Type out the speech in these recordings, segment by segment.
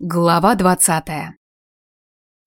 Глава 20.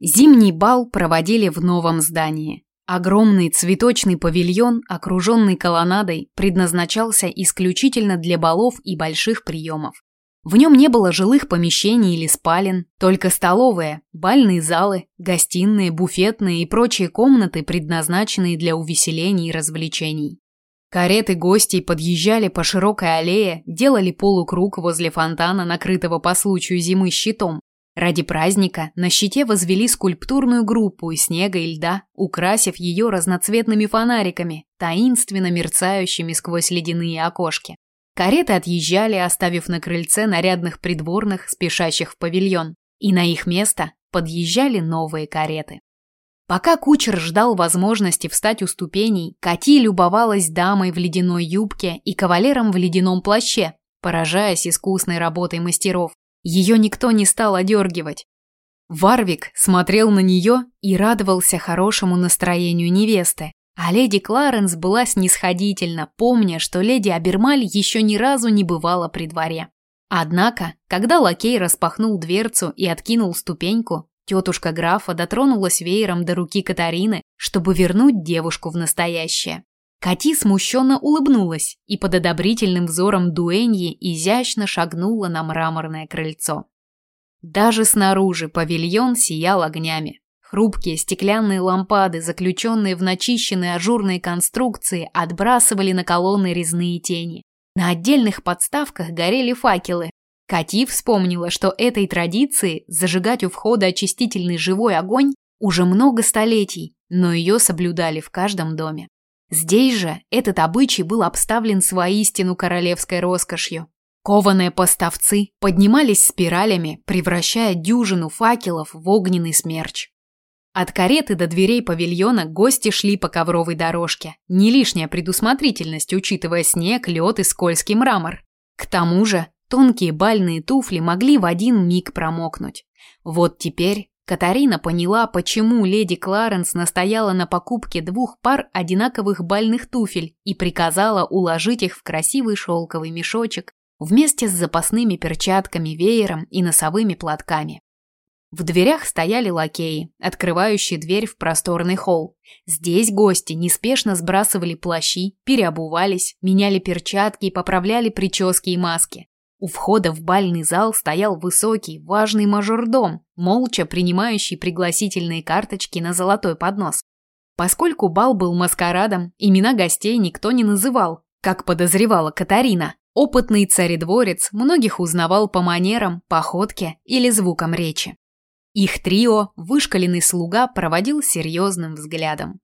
Зимний бал проводили в новом здании. Огромный цветочный павильон, окруженный колоннадой, предназначался исключительно для балов и больших приемов. В нем не было жилых помещений или спален, только столовые, бальные залы, гостиные, буфетные и прочие комнаты, предназначенные для увеселений и развлечений. Кареты гостей подъезжали по широкой аллее, делали полукруг возле фонтана, накрытого по случаю зимы щитом. Ради праздника на щите возвели скульптурную группу из снега и льда, украсив ее разноцветными фонариками, таинственно мерцающими сквозь ледяные окошки. Кареты отъезжали, оставив на крыльце нарядных придворных, спешащих в павильон, и на их место подъезжали новые кареты. Пока кучер ждал возможности встать у ступеней, Кати любовалась дамой в ледяной юбке и кавалером в ледяном плаще, поражаясь искусной работой мастеров. Ее никто не стал одергивать. Варвик смотрел на нее и радовался хорошему настроению невесты, а леди Кларенс была снисходительна, помня, что леди Абермаль еще ни разу не бывала при дворе. Однако, когда лакей распахнул дверцу и откинул ступеньку, Тетушка графа дотронулась веером до руки Катарины, чтобы вернуть девушку в настоящее. Кати смущенно улыбнулась и под одобрительным взором дуэньи изящно шагнула на мраморное крыльцо. Даже снаружи павильон сиял огнями. Хрупкие стеклянные лампады, заключенные в начищенные ажурные конструкции, отбрасывали на колонны резные тени. На отдельных подставках горели факелы, Кати вспомнила, что этой традиции зажигать у входа очистительный живой огонь уже много столетий, но ее соблюдали в каждом доме. Здесь же этот обычай был обставлен с воистину королевской роскошью. Кованые поставцы поднимались спиралями, превращая дюжину факелов в огненный смерч. От кареты до дверей павильона гости шли по ковровой дорожке. Не лишняя предусмотрительность, учитывая снег, лед и скользкий мрамор. К тому же Тонкие бальные туфли могли в один миг промокнуть. Вот теперь Катарина поняла, почему леди Кларенс настояла на покупке двух пар одинаковых бальных туфель и приказала уложить их в красивый шелковый мешочек вместе с запасными перчатками, веером и носовыми платками. В дверях стояли лакеи, открывающие дверь в просторный холл. Здесь гости неспешно сбрасывали плащи, переобувались, меняли перчатки и поправляли прически и маски. У входа в бальный зал стоял высокий, важный мажордом, молча принимающий пригласительные карточки на золотой поднос. Поскольку бал был маскарадом, имена гостей никто не называл, как подозревала Катарина. Опытный царедворец многих узнавал по манерам, походке или звукам речи. Их трио вышкаленный слуга проводил серьезным взглядом.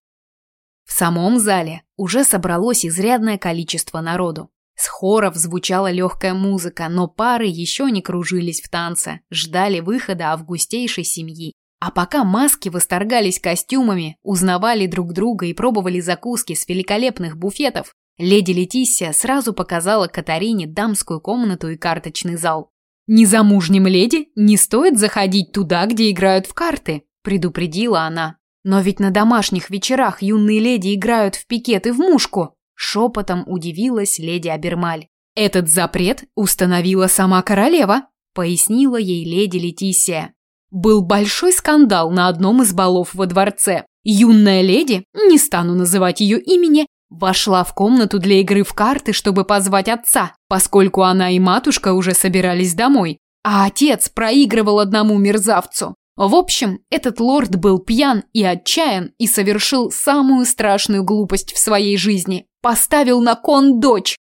В самом зале уже собралось изрядное количество народу. С хоров звучала легкая музыка, но пары еще не кружились в танце, ждали выхода августейшей семьи. А пока маски восторгались костюмами, узнавали друг друга и пробовали закуски с великолепных буфетов, леди Летиссия сразу показала Катарине дамскую комнату и карточный зал. «Незамужним леди не стоит заходить туда, где играют в карты», – предупредила она. «Но ведь на домашних вечерах юные леди играют в пикет и в мушку», Шепотом удивилась леди Абермаль. «Этот запрет установила сама королева», пояснила ей леди Летисия. Был большой скандал на одном из балов во дворце. Юная леди, не стану называть ее имени, вошла в комнату для игры в карты, чтобы позвать отца, поскольку она и матушка уже собирались домой. А отец проигрывал одному мерзавцу. В общем, этот лорд был пьян и отчаян и совершил самую страшную глупость в своей жизни. Поставил на кон дочь.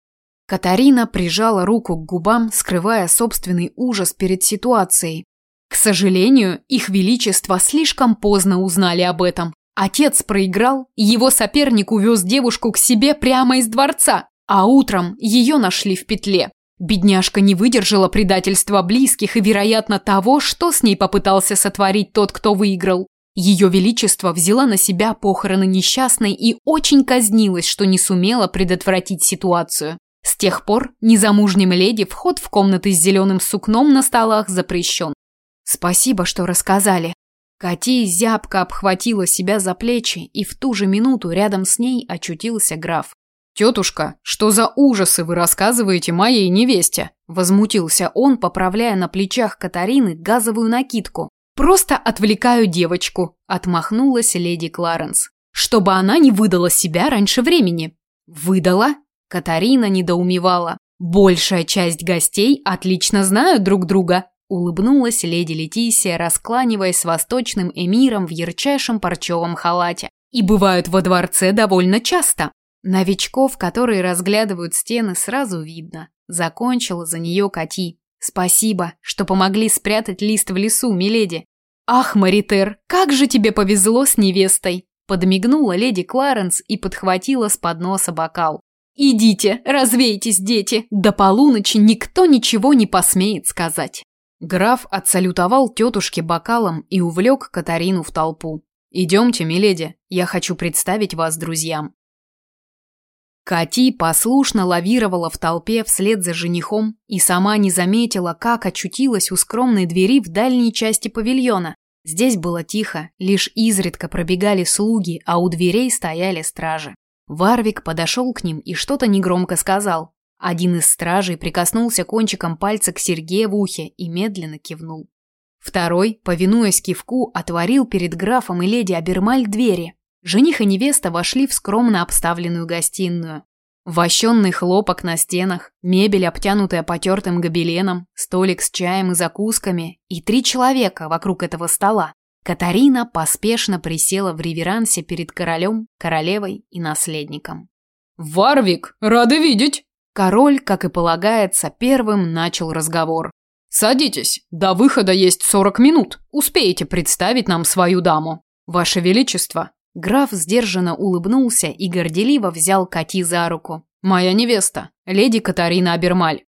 Катарина прижала руку к губам, скрывая собственный ужас перед ситуацией. К сожалению, их величество слишком поздно узнали об этом. Отец проиграл, его соперник увез девушку к себе прямо из дворца, а утром ее нашли в петле. Бедняжка не выдержала предательства близких и, вероятно, того, что с ней попытался сотворить тот, кто выиграл. Ее Величество взяла на себя похороны несчастной и очень казнилась, что не сумела предотвратить ситуацию. С тех пор незамужним леди вход в комнаты с зеленым сукном на столах запрещен. Спасибо, что рассказали. Кати зябко обхватила себя за плечи, и в ту же минуту рядом с ней очутился граф. Тетушка, что за ужасы вы рассказываете моей невесте? Возмутился он, поправляя на плечах Катарины газовую накидку. Просто отвлекаю девочку, отмахнулась леди Кларенс, чтобы она не выдала себя раньше времени. Выдала? Катарина недоумевала. Большая часть гостей отлично знают друг друга, улыбнулась леди Летисия, раскланиваясь с восточным эмиром в ярчайшем парчевом халате. И бывают во дворце довольно часто. Новичков, которые разглядывают стены, сразу видно. Закончила за нее Кати. Спасибо, что помогли спрятать лист в лесу, миледи. Ах, Маритер, как же тебе повезло с невестой, подмигнула леди Кларенс и подхватила с подноса бокал. Идите, развейтесь, дети. До полуночи никто ничего не посмеет сказать. Граф отсалютовал тетушке бокалом и увлек Катарину в толпу. Идемте, миледи, я хочу представить вас друзьям. Кати послушно лавировала в толпе вслед за женихом и сама не заметила, как очутилась у скромной двери в дальней части павильона. Здесь было тихо, лишь изредка пробегали слуги, а у дверей стояли стражи. Варвик подошел к ним и что-то негромко сказал. Один из стражей прикоснулся кончиком пальца к серьге в ухе и медленно кивнул. Второй, повинуясь кивку, отворил перед графом и леди Абермаль двери. Жених и невеста вошли в скромно обставленную гостиную. Вощенный хлопок на стенах, мебель, обтянутая потертым гобеленом, столик с чаем и закусками и три человека вокруг этого стола. Катарина поспешно присела в реверансе перед королем, королевой и наследником. «Варвик, рады видеть!» Король, как и полагается, первым начал разговор. «Садитесь, до выхода есть сорок минут. Успеете представить нам свою даму. Ваше Величество, Граф сдержанно улыбнулся и горделиво взял Кати за руку. «Моя невеста, леди Катарина Абермаль».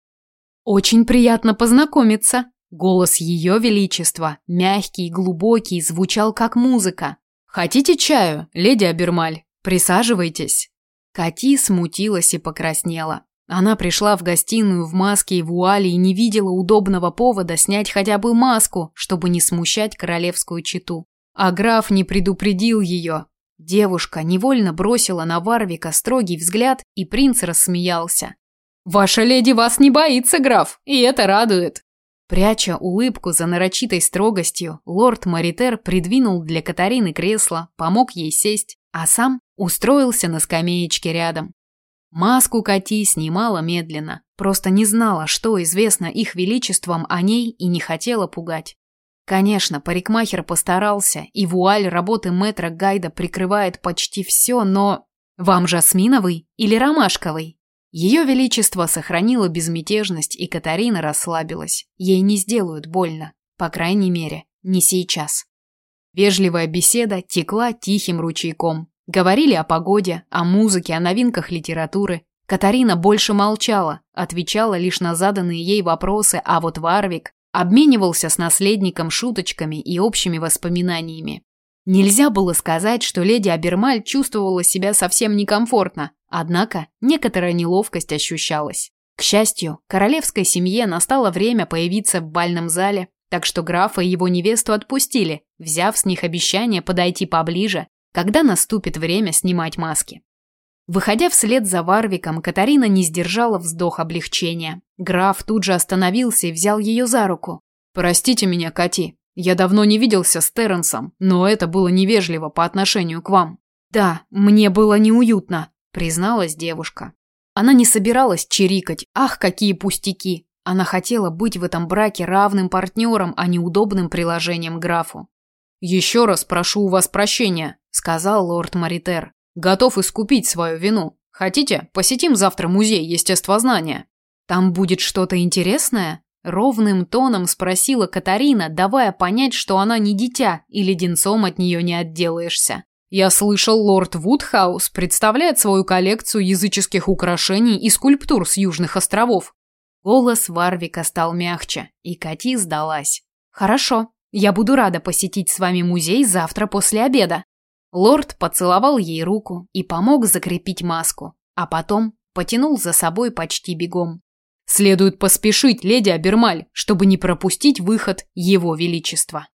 «Очень приятно познакомиться». Голос ее величества, мягкий и глубокий, звучал как музыка. «Хотите чаю, леди Абермаль? Присаживайтесь». Кати смутилась и покраснела. Она пришла в гостиную в маске и вуале и не видела удобного повода снять хотя бы маску, чтобы не смущать королевскую чету. А граф не предупредил ее. Девушка невольно бросила на Варвика строгий взгляд, и принц рассмеялся. «Ваша леди вас не боится, граф, и это радует!» Пряча улыбку за нарочитой строгостью, лорд Маритер придвинул для Катарины кресло, помог ей сесть, а сам устроился на скамеечке рядом. Маску Кати снимала медленно, просто не знала, что известно их величеством о ней и не хотела пугать. Конечно, парикмахер постарался, и вуаль работы мэтра Гайда прикрывает почти все, но... Вам жасминовый или ромашковый? Ее величество сохранило безмятежность, и Катарина расслабилась. Ей не сделают больно. По крайней мере, не сейчас. Вежливая беседа текла тихим ручейком. Говорили о погоде, о музыке, о новинках литературы. Катарина больше молчала, отвечала лишь на заданные ей вопросы, а вот Варвик обменивался с наследником шуточками и общими воспоминаниями. Нельзя было сказать, что леди Абермаль чувствовала себя совсем некомфортно, однако некоторая неловкость ощущалась. К счастью, королевской семье настало время появиться в бальном зале, так что графа и его невесту отпустили, взяв с них обещание подойти поближе, когда наступит время снимать маски. Выходя вслед за Варвиком, Катарина не сдержала вздох облегчения. Граф тут же остановился и взял ее за руку. «Простите меня, Кати. Я давно не виделся с Терренсом, но это было невежливо по отношению к вам». «Да, мне было неуютно», – призналась девушка. Она не собиралась чирикать. Ах, какие пустяки. Она хотела быть в этом браке равным партнером, а не удобным приложением графу. «Еще раз прошу у вас прощения», – сказал лорд Маритер. Готов искупить свою вину. Хотите, посетим завтра музей естествознания? Там будет что-то интересное? Ровным тоном спросила Катарина, давая понять, что она не дитя и леденцом от нее не отделаешься. Я слышал, лорд Вудхаус представляет свою коллекцию языческих украшений и скульптур с южных островов. Голос Варвика стал мягче, и Кати сдалась. Хорошо, я буду рада посетить с вами музей завтра после обеда. Лорд поцеловал ей руку и помог закрепить маску, а потом потянул за собой почти бегом. Следует поспешить, леди Абермаль, чтобы не пропустить выход его величества.